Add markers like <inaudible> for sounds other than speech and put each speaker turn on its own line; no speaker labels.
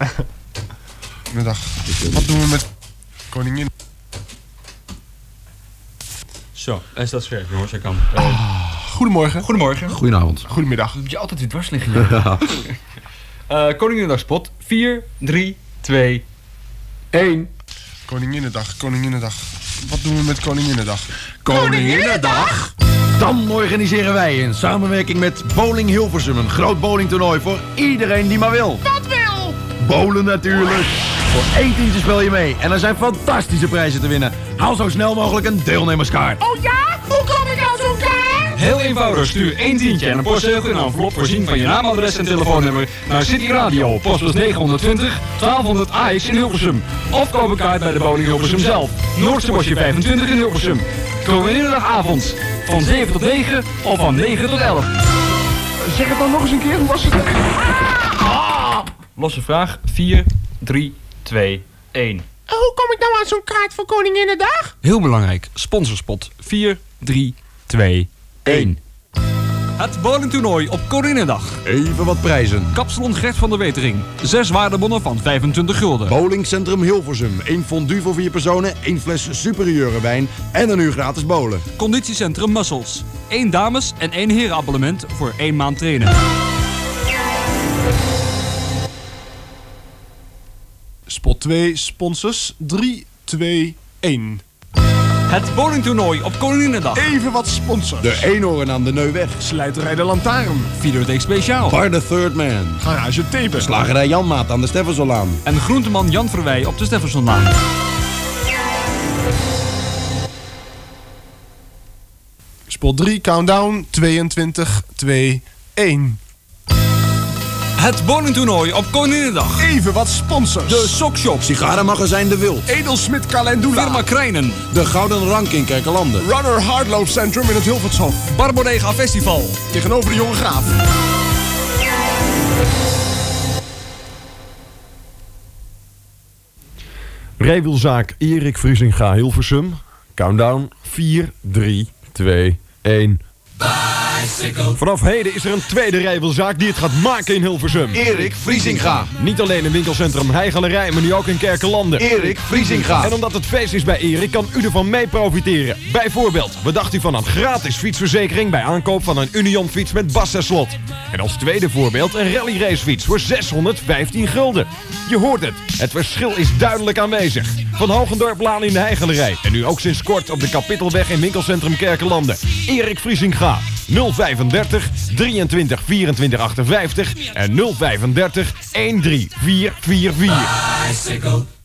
<laughs> Middag. Wat doen we met koningin?
Zo, hij staat scherp, jongens. Hij kan. Eh,
Goedemorgen.
goedemorgen.
Goedenavond.
Goedemiddag.
Moet je altijd weer dwars liggen, joh. <laughs> Eh Koninginnedagspot. 4, 3, 2, 1.
Koninginnedag, Koninginnedag. Wat doen we met Koninginnedag?
Koninginnedag? Dan organiseren wij in samenwerking met Bowling Hilversum een groot bowlingtoernooi voor iedereen die maar wil. Bowlen natuurlijk. Voor één tientje speel je mee en er zijn fantastische prijzen te winnen. Haal zo snel mogelijk een deelnemerskaart.
Oh ja? Hoe kom ik aan zo'n kaart?
Heel eenvoudig, stuur één tientje en een postzegel in een envelop voorzien van je naam, adres en telefoonnummer naar City Radio, postbus 920 1200 AX in Hilversum. Of koop een kaart bij de Bowling Hilversum zelf. Noordse bosje 25 in Hilversum. Koninginnedagavond van 7 tot 9 of van 9 tot 11.
Zeg het dan nog eens een keer, hoe was het?
Losse vraag 4, 3, 2, 1.
Hoe kom ik nou aan zo'n kaart voor Koninginnedag?
Heel belangrijk, sponsorspot 4, 3, 2, 1. Het bowlingtoernooi op Koninginnedag.
Even wat prijzen.
Kapsalon Gert van der Wetering. Zes waardebonnen van 25 gulden.
Bowlingcentrum Hilversum. één fondue voor vier personen, één fles superieure wijn en een uur gratis bowlen.
Conditiecentrum Muscles. 1 dames- en 1 herenabonnement voor 1 maand trainen.
2, sponsors. 3, 2, 1.
Het bowlingtoernooi op Koninginnedag.
Even wat sponsors.
De eenhoorn aan de Neuweg.
Slijterij de Lantaarn.
Videotheek Speciaal.
Bar the Third Man.
Garage Thebe.
Slagerij Janmaat aan de Steffenzolaan.
En groenteman Jan Verwij op de Steffensonlaan.
Spot 3, countdown. 22, 2, 1.
Het bowlingtoernooi op Koninginnedag.
Even wat sponsors.
De Sokshop.
Sigarenmagazijn De Wild.
Edelsmit Calendula.
Firma Krijnen.
De Gouden Rank in Kerkelanden.
Runner Hardloopcentrum in het Hilvershof.
Barbodega Festival.
Tegenover de Jonge Graaf.
Rijwielzaak Erik Vriesinga Hilversum. Countdown 4, 3, 2, 1. Vanaf heden is er een tweede rijwielzaak die het gaat maken in Hilversum.
Erik Vriesinga.
Niet alleen in winkelcentrum Heigalerij, maar nu ook in Kerkenlanden.
Erik Vriesinga.
En omdat het feest is bij Erik, kan u ervan mee profiteren. Bijvoorbeeld, wat dacht u van een gratis fietsverzekering bij aankoop van een Union fiets met Bassaslot? En als tweede voorbeeld een rally racefiets voor 615 gulden. Je hoort het, het verschil is duidelijk aanwezig. Van Hogendorplaan in de Heigalerij. En nu ook sinds kort op de Kapittelweg in winkelcentrum Kerkenlanden. Erik Vriesinga. 035 23 24 58 en 035 13444.